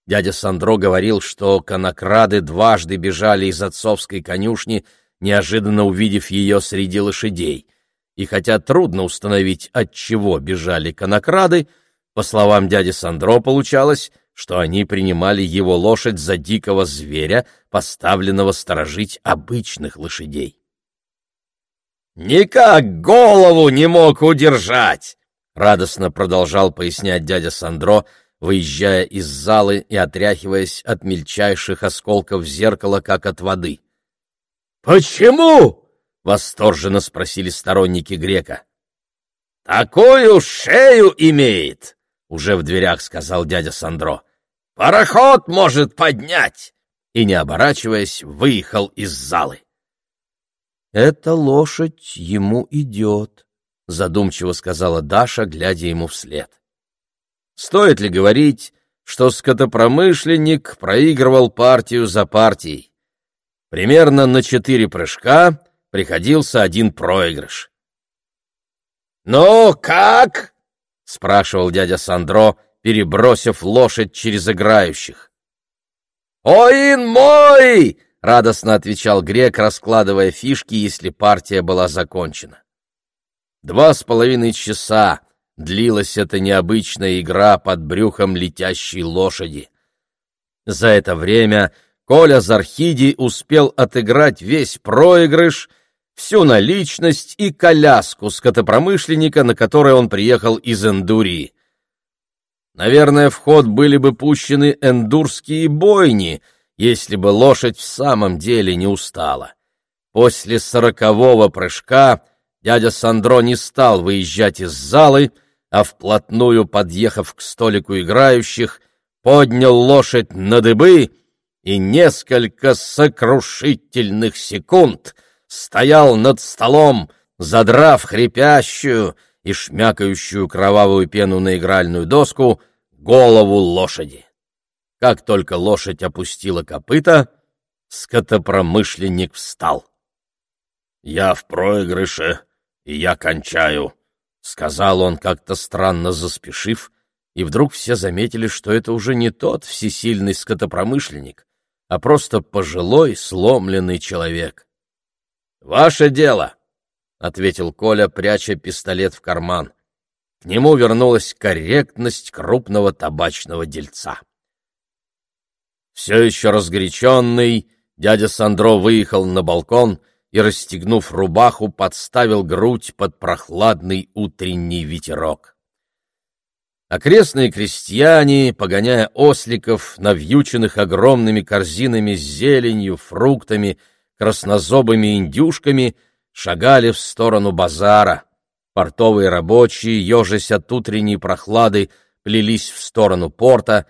Дядя Сандро говорил, что конокрады дважды бежали из отцовской конюшни, неожиданно увидев ее среди лошадей. И хотя трудно установить, от чего бежали конокрады, по словам дяди Сандро, получалось, что они принимали его лошадь за дикого зверя, поставленного сторожить обычных лошадей. «Никак голову не мог удержать!» — радостно продолжал пояснять дядя Сандро, выезжая из залы и отряхиваясь от мельчайших осколков зеркала, как от воды. «Почему?» — восторженно спросили сторонники грека. «Такую шею имеет!» уже в дверях сказал дядя Сандро. Пароход может поднять! И, не оборачиваясь, выехал из залы. Эта лошадь ему идет, задумчиво сказала Даша, глядя ему вслед. Стоит ли говорить, что скотопромышленник проигрывал партию за партией? Примерно на четыре прыжка приходился один проигрыш. «Ну, как?» — спрашивал дядя Сандро, перебросив лошадь через играющих. «Оин мой!» — радостно отвечал грек, раскладывая фишки, если партия была закончена. Два с половиной часа длилась эта необычная игра под брюхом летящей лошади. За это время Коля Зархиди успел отыграть весь проигрыш — всю наличность и коляску скотопромышленника, на которой он приехал из Эндурии. Наверное, в ход были бы пущены эндурские бойни, если бы лошадь в самом деле не устала. После сорокового прыжка дядя Сандро не стал выезжать из залы, а вплотную подъехав к столику играющих, поднял лошадь на дыбы и несколько сокрушительных секунд — стоял над столом, задрав хрипящую и шмякающую кровавую пену на игральную доску голову лошади. Как только лошадь опустила копыта, скотопромышленник встал. — Я в проигрыше, и я кончаю, — сказал он, как-то странно заспешив, и вдруг все заметили, что это уже не тот всесильный скотопромышленник, а просто пожилой сломленный человек. «Ваше дело!» — ответил Коля, пряча пистолет в карман. К нему вернулась корректность крупного табачного дельца. Все еще разгоряченный, дядя Сандро выехал на балкон и, расстегнув рубаху, подставил грудь под прохладный утренний ветерок. Окрестные крестьяне, погоняя осликов, навьюченных огромными корзинами с зеленью, фруктами — краснозобыми индюшками шагали в сторону базара. Портовые рабочие, ежась от утренней прохлады, плелись в сторону порта,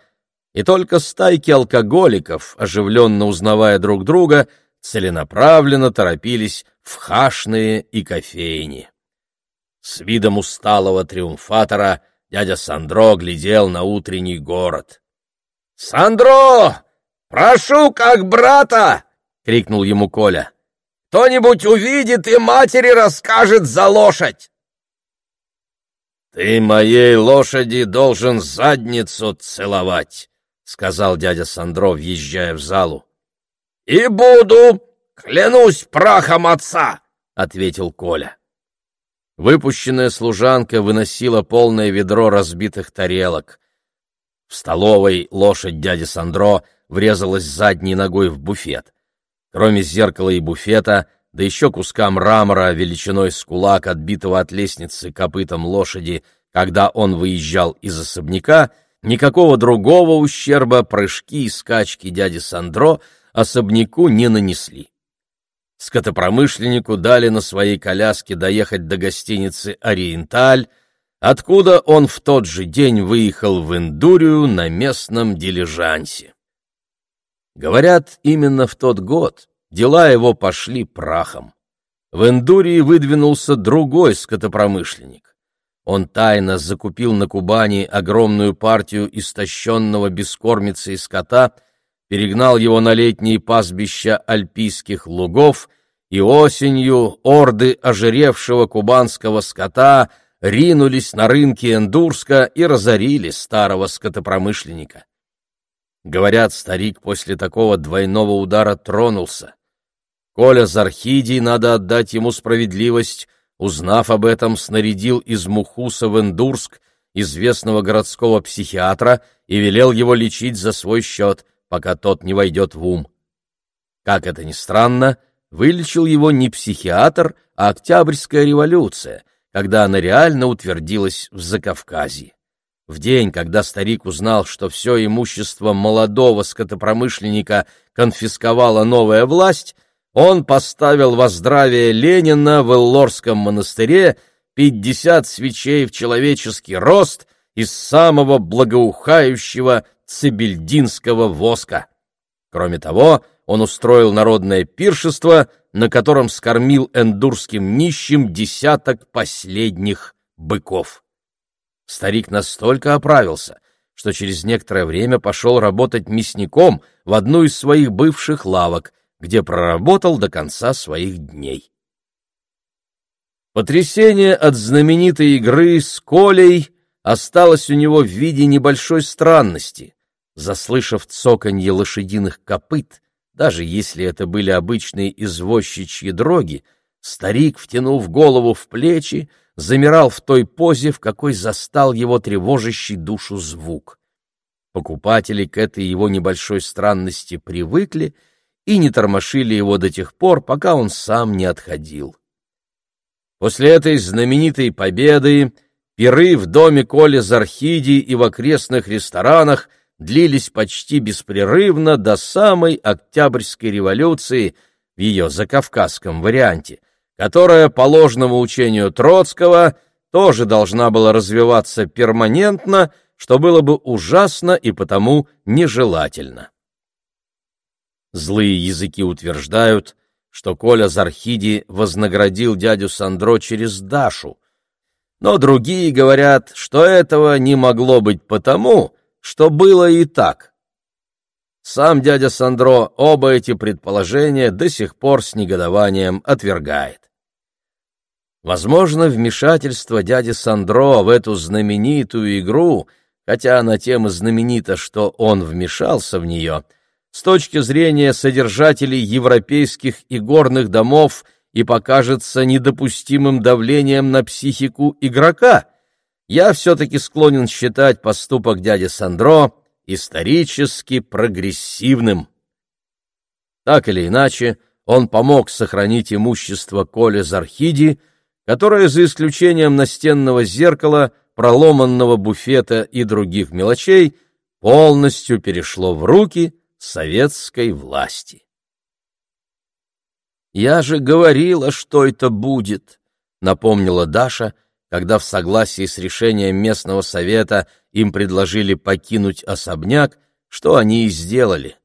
и только стайки алкоголиков, оживленно узнавая друг друга, целенаправленно торопились в хашные и кофейни. С видом усталого триумфатора дядя Сандро глядел на утренний город. «Сандро! Прошу, как брата!» — крикнул ему Коля. Кто-нибудь увидит и матери расскажет за лошадь!» «Ты моей лошади должен задницу целовать», — сказал дядя Сандро, въезжая в залу. «И буду, клянусь прахом отца», — ответил Коля. Выпущенная служанка выносила полное ведро разбитых тарелок. В столовой лошадь дяди Сандро врезалась задней ногой в буфет. Кроме зеркала и буфета — да еще куска мрамора величиной с кулак, отбитого от лестницы копытом лошади, когда он выезжал из особняка, никакого другого ущерба прыжки и скачки дяди Сандро особняку не нанесли. Скотопромышленнику дали на своей коляске доехать до гостиницы «Ориенталь», откуда он в тот же день выехал в Индурию на местном дилижансе. Говорят, именно в тот год дела его пошли прахом. В Эндурии выдвинулся другой скотопромышленник. Он тайно закупил на Кубани огромную партию истощенного бескормицей скота, перегнал его на летние пастбища альпийских лугов, и осенью орды ожиревшего кубанского скота ринулись на рынки Эндурска и разорили старого скотопромышленника. Говорят, старик после такого двойного удара тронулся. Коля Зархидий, надо отдать ему справедливость, узнав об этом, снарядил из Мухуса в Эндурск известного городского психиатра и велел его лечить за свой счет, пока тот не войдет в ум. Как это ни странно, вылечил его не психиатр, а Октябрьская революция, когда она реально утвердилась в Закавказье. В день, когда старик узнал, что все имущество молодого скотопромышленника конфисковала новая власть, он поставил во здравие Ленина в Эллорском монастыре пятьдесят свечей в человеческий рост из самого благоухающего цибельдинского воска. Кроме того, он устроил народное пиршество, на котором скормил эндурским нищим десяток последних быков. Старик настолько оправился, что через некоторое время пошел работать мясником в одну из своих бывших лавок, где проработал до конца своих дней. Потрясение от знаменитой игры с Колей осталось у него в виде небольшой странности. Заслышав цоканье лошадиных копыт, даже если это были обычные извозчичьи дроги, старик, втянув голову в плечи, замирал в той позе, в какой застал его тревожащий душу звук. Покупатели к этой его небольшой странности привыкли — и не тормошили его до тех пор, пока он сам не отходил. После этой знаменитой победы пиры в доме Коли Зархиди и в окрестных ресторанах длились почти беспрерывно до самой Октябрьской революции в ее закавказском варианте, которая, по ложному учению Троцкого, тоже должна была развиваться перманентно, что было бы ужасно и потому нежелательно. Злые языки утверждают, что Коля Зархиди вознаградил дядю Сандро через Дашу. Но другие говорят, что этого не могло быть потому, что было и так. Сам дядя Сандро оба эти предположения до сих пор с негодованием отвергает. Возможно, вмешательство дяди Сандро в эту знаменитую игру, хотя она тем и знаменита, что он вмешался в нее — с точки зрения содержателей европейских и горных домов и покажется недопустимым давлением на психику игрока, я все-таки склонен считать поступок дяди Сандро исторически прогрессивным. Так или иначе, он помог сохранить имущество Коле Зархиди, которое, за исключением настенного зеркала, проломанного буфета и других мелочей, полностью перешло в руки – советской власти. «Я же говорила, что это будет», — напомнила Даша, когда в согласии с решением местного совета им предложили покинуть особняк, что они и сделали.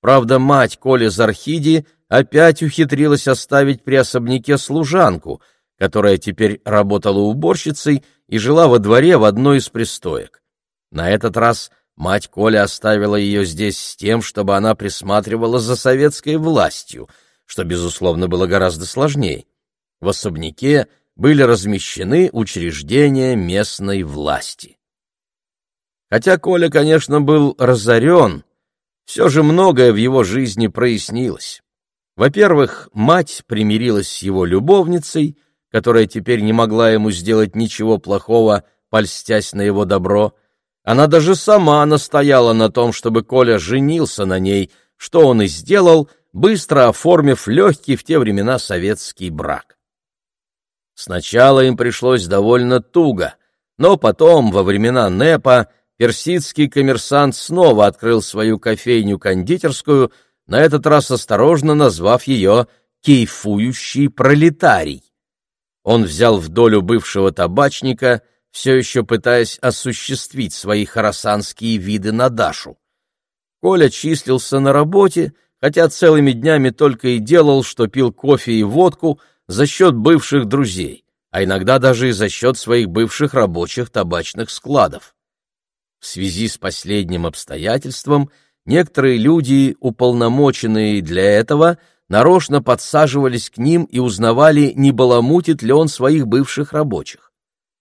Правда, мать Коли Зархиди опять ухитрилась оставить при особняке служанку, которая теперь работала уборщицей и жила во дворе в одной из пристоек. На этот раз — Мать Коля оставила ее здесь с тем, чтобы она присматривала за советской властью, что, безусловно, было гораздо сложнее. В особняке были размещены учреждения местной власти. Хотя Коля, конечно, был разорен, все же многое в его жизни прояснилось. Во-первых, мать примирилась с его любовницей, которая теперь не могла ему сделать ничего плохого, польстясь на его добро. Она даже сама настояла на том, чтобы Коля женился на ней, что он и сделал, быстро оформив легкий в те времена советский брак. Сначала им пришлось довольно туго, но потом, во времена НЭПа, персидский коммерсант снова открыл свою кофейню-кондитерскую, на этот раз осторожно назвав ее «кейфующий пролетарий». Он взял в долю бывшего табачника, все еще пытаясь осуществить свои хоросанские виды на Дашу. Коля числился на работе, хотя целыми днями только и делал, что пил кофе и водку за счет бывших друзей, а иногда даже и за счет своих бывших рабочих табачных складов. В связи с последним обстоятельством некоторые люди, уполномоченные для этого, нарочно подсаживались к ним и узнавали, не баламутит ли он своих бывших рабочих.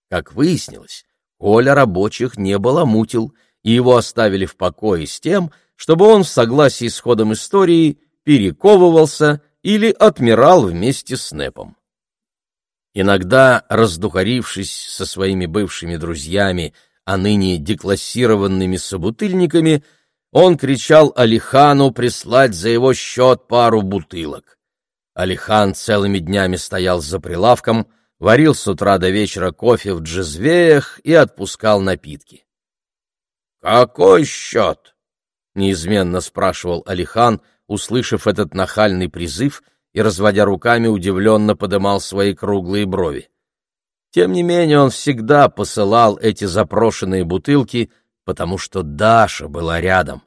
Как выяснилось, Коля рабочих не баламутил, и его оставили в покое с тем, чтобы он в согласии с ходом истории перековывался или отмирал вместе с Непом. Иногда, раздухарившись со своими бывшими друзьями, а ныне деклассированными собутыльниками, он кричал Алихану прислать за его счет пару бутылок. Алихан целыми днями стоял за прилавком, варил с утра до вечера кофе в джезвеях и отпускал напитки. «Какой счет?» — неизменно спрашивал Алихан, услышав этот нахальный призыв и, разводя руками, удивленно подымал свои круглые брови. Тем не менее он всегда посылал эти запрошенные бутылки, потому что Даша была рядом.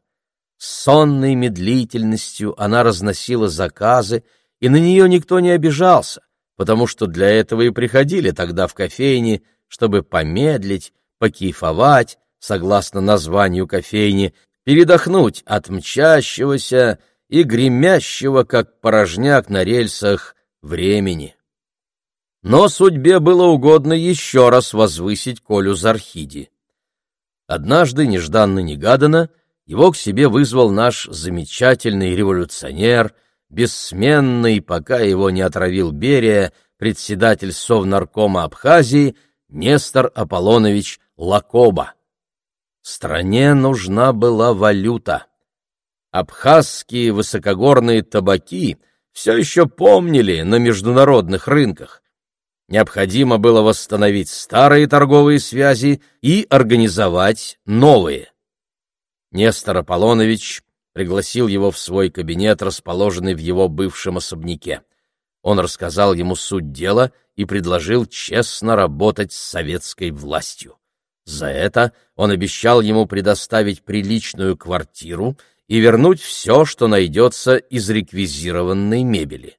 С сонной медлительностью она разносила заказы, и на нее никто не обижался, потому что для этого и приходили тогда в кофейни, чтобы помедлить, покейфовать, согласно названию кофейни, передохнуть от мчащегося и гремящего, как порожняк на рельсах, времени. Но судьбе было угодно еще раз возвысить Колю Зархиди. Однажды, нежданно-негаданно, его к себе вызвал наш замечательный революционер, бессменный, пока его не отравил Берия, председатель Совнаркома Абхазии Нестор Аполлонович Лакоба. Стране нужна была валюта. Абхазские высокогорные табаки все еще помнили на международных рынках, Необходимо было восстановить старые торговые связи и организовать новые. Нестор Аполлонович пригласил его в свой кабинет, расположенный в его бывшем особняке. Он рассказал ему суть дела и предложил честно работать с советской властью. За это он обещал ему предоставить приличную квартиру и вернуть все, что найдется из реквизированной мебели.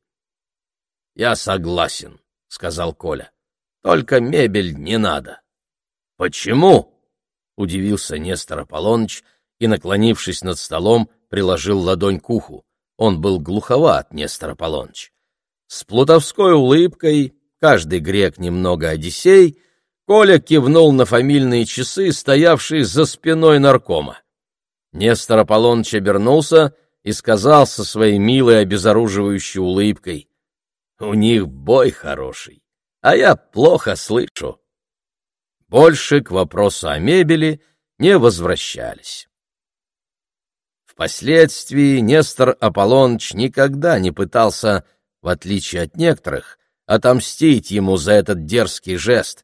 «Я согласен», — сказал Коля. — Только мебель не надо. — Почему? — удивился Нестор Аполлоныч и, наклонившись над столом, приложил ладонь к уху. Он был глуховат, Нестор Аполлоныч. С плутовской улыбкой, каждый грек немного одиссей, Коля кивнул на фамильные часы, стоявшие за спиной наркома. Нестор Аполлоныч обернулся и сказал со своей милой обезоруживающей улыбкой. У них бой хороший, а я плохо слышу. Больше к вопросу о мебели не возвращались. Впоследствии Нестор Аполлоныч никогда не пытался, в отличие от некоторых, отомстить ему за этот дерзкий жест,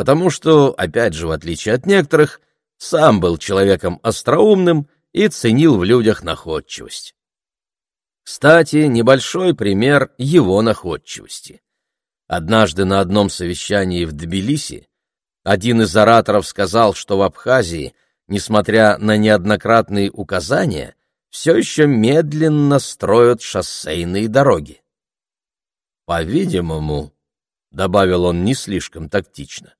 потому что, опять же, в отличие от некоторых, сам был человеком остроумным и ценил в людях находчивость. Кстати, небольшой пример его находчивости. Однажды на одном совещании в Тбилиси один из ораторов сказал, что в Абхазии, несмотря на неоднократные указания, все еще медленно строят шоссейные дороги. «По-видимому», — добавил он не слишком тактично, —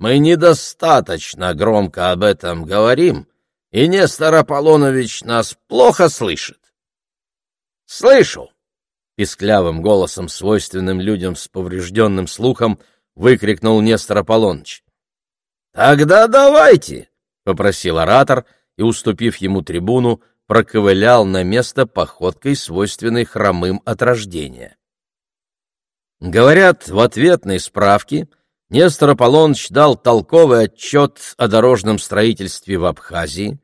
«мы недостаточно громко об этом говорим, и Нестор Аполлонович нас плохо слышит. «Слышу!» — писклявым голосом, свойственным людям с поврежденным слухом, выкрикнул Нестор Аполлоныч. «Тогда давайте!» — попросил оратор и, уступив ему трибуну, проковылял на место походкой, свойственной хромым от рождения. Говорят, в ответной справке Нестор Аполлоныч дал толковый отчет о дорожном строительстве в Абхазии,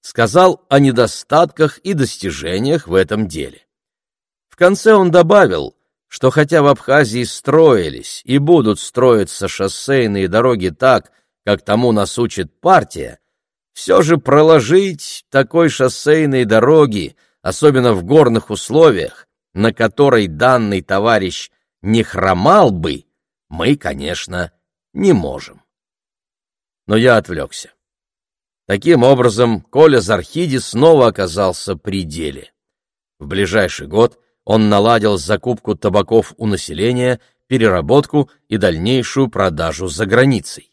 сказал о недостатках и достижениях в этом деле. В конце он добавил, что хотя в Абхазии строились и будут строиться шоссейные дороги так, как тому нас учит партия, все же проложить такой шоссейной дороги, особенно в горных условиях, на которой данный товарищ не хромал бы, мы, конечно, не можем. Но я отвлекся. Таким образом, Коля Зархиди снова оказался при деле. В ближайший год он наладил закупку табаков у населения, переработку и дальнейшую продажу за границей.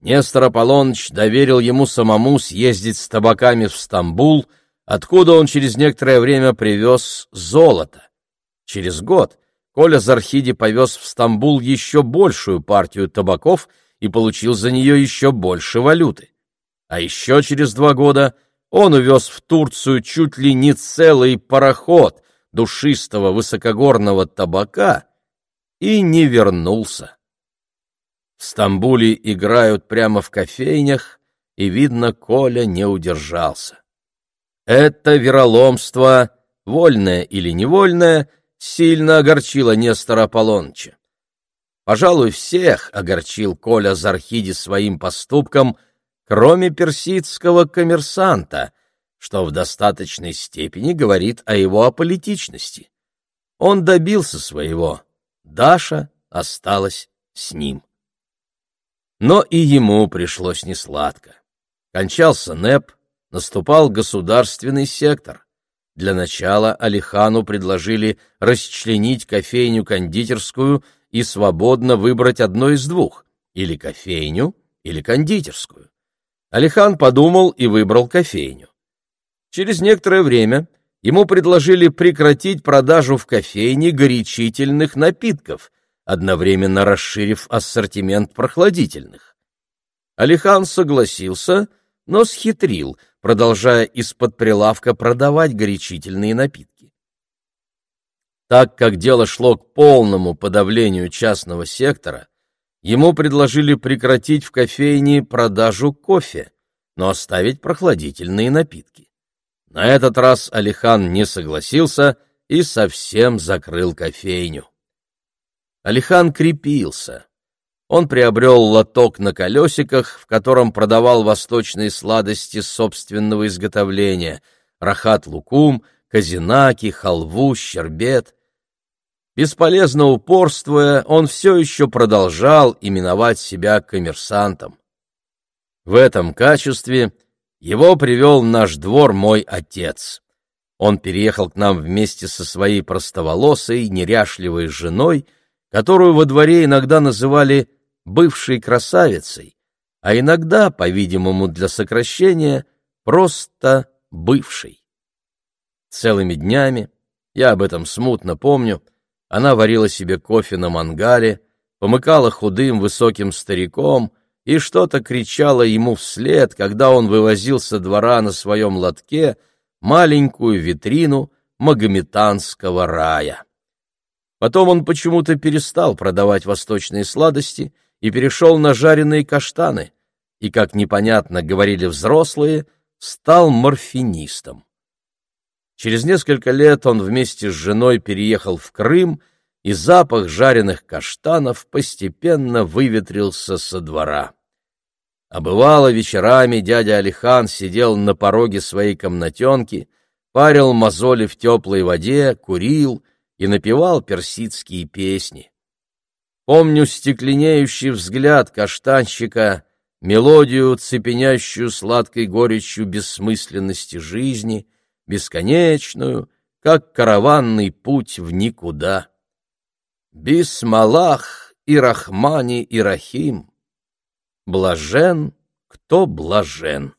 Нестор Аполлоныч доверил ему самому съездить с табаками в Стамбул, откуда он через некоторое время привез золото. Через год Коля Зархиди повез в Стамбул еще большую партию табаков и получил за нее еще больше валюты. А еще через два года он увез в Турцию чуть ли не целый пароход душистого высокогорного табака и не вернулся. В Стамбуле играют прямо в кофейнях, и, видно, Коля не удержался. Это вероломство, вольное или невольное, сильно огорчило Нестора Аполлоныча. Пожалуй, всех огорчил Коля Зархиди своим поступком, кроме персидского коммерсанта, что в достаточной степени говорит о его аполитичности. Он добился своего, Даша осталась с ним. Но и ему пришлось несладко. Кончался НЭП, наступал государственный сектор. Для начала Алихану предложили расчленить кофейню-кондитерскую и свободно выбрать одно из двух — или кофейню, или кондитерскую. Алихан подумал и выбрал кофейню. Через некоторое время ему предложили прекратить продажу в кофейне горячительных напитков, одновременно расширив ассортимент прохладительных. Алихан согласился, но схитрил, продолжая из-под прилавка продавать горячительные напитки. Так как дело шло к полному подавлению частного сектора, ему предложили прекратить в кофейне продажу кофе, но оставить прохладительные напитки. На этот раз Алихан не согласился и совсем закрыл кофейню. Алихан крепился. Он приобрел лоток на колесиках, в котором продавал восточные сладости собственного изготовления — рахат-лукум, казинаки, халву, щербет. Бесполезно упорствуя, он все еще продолжал именовать себя коммерсантом. В этом качестве его привел наш двор мой отец. Он переехал к нам вместе со своей простоволосой, неряшливой женой, которую во дворе иногда называли бывшей красавицей, а иногда, по-видимому, для сокращения, просто бывшей. Целыми днями, я об этом смутно помню, она варила себе кофе на мангале, помыкала худым высоким стариком и что-то кричала ему вслед, когда он вывозил со двора на своем лотке маленькую витрину магометанского рая. Потом он почему-то перестал продавать восточные сладости — и перешел на жареные каштаны, и, как непонятно говорили взрослые, стал морфинистом. Через несколько лет он вместе с женой переехал в Крым, и запах жареных каштанов постепенно выветрился со двора. А бывало, вечерами дядя Алихан сидел на пороге своей комнатенки, парил мозоли в теплой воде, курил и напевал персидские песни. Помню стекленеющий взгляд каштанщика, мелодию, цепенящую сладкой горечью бессмысленности жизни, бесконечную, как караванный путь в никуда. Бисмалах и Рахмани и Рахим. Блажен, кто блажен.